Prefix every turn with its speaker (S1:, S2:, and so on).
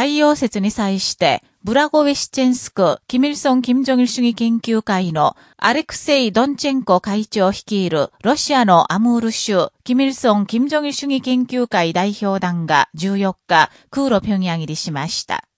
S1: 太陽説に際して、ブラゴウェシチェンスク、キミルソン・キム・ジョギル主義研究会のアレクセイ・ドンチェンコ会長率いるロシアのアムール州、キミルソン・キム・ジョギル主義研究会代表団が14日、空路平壌入りしました。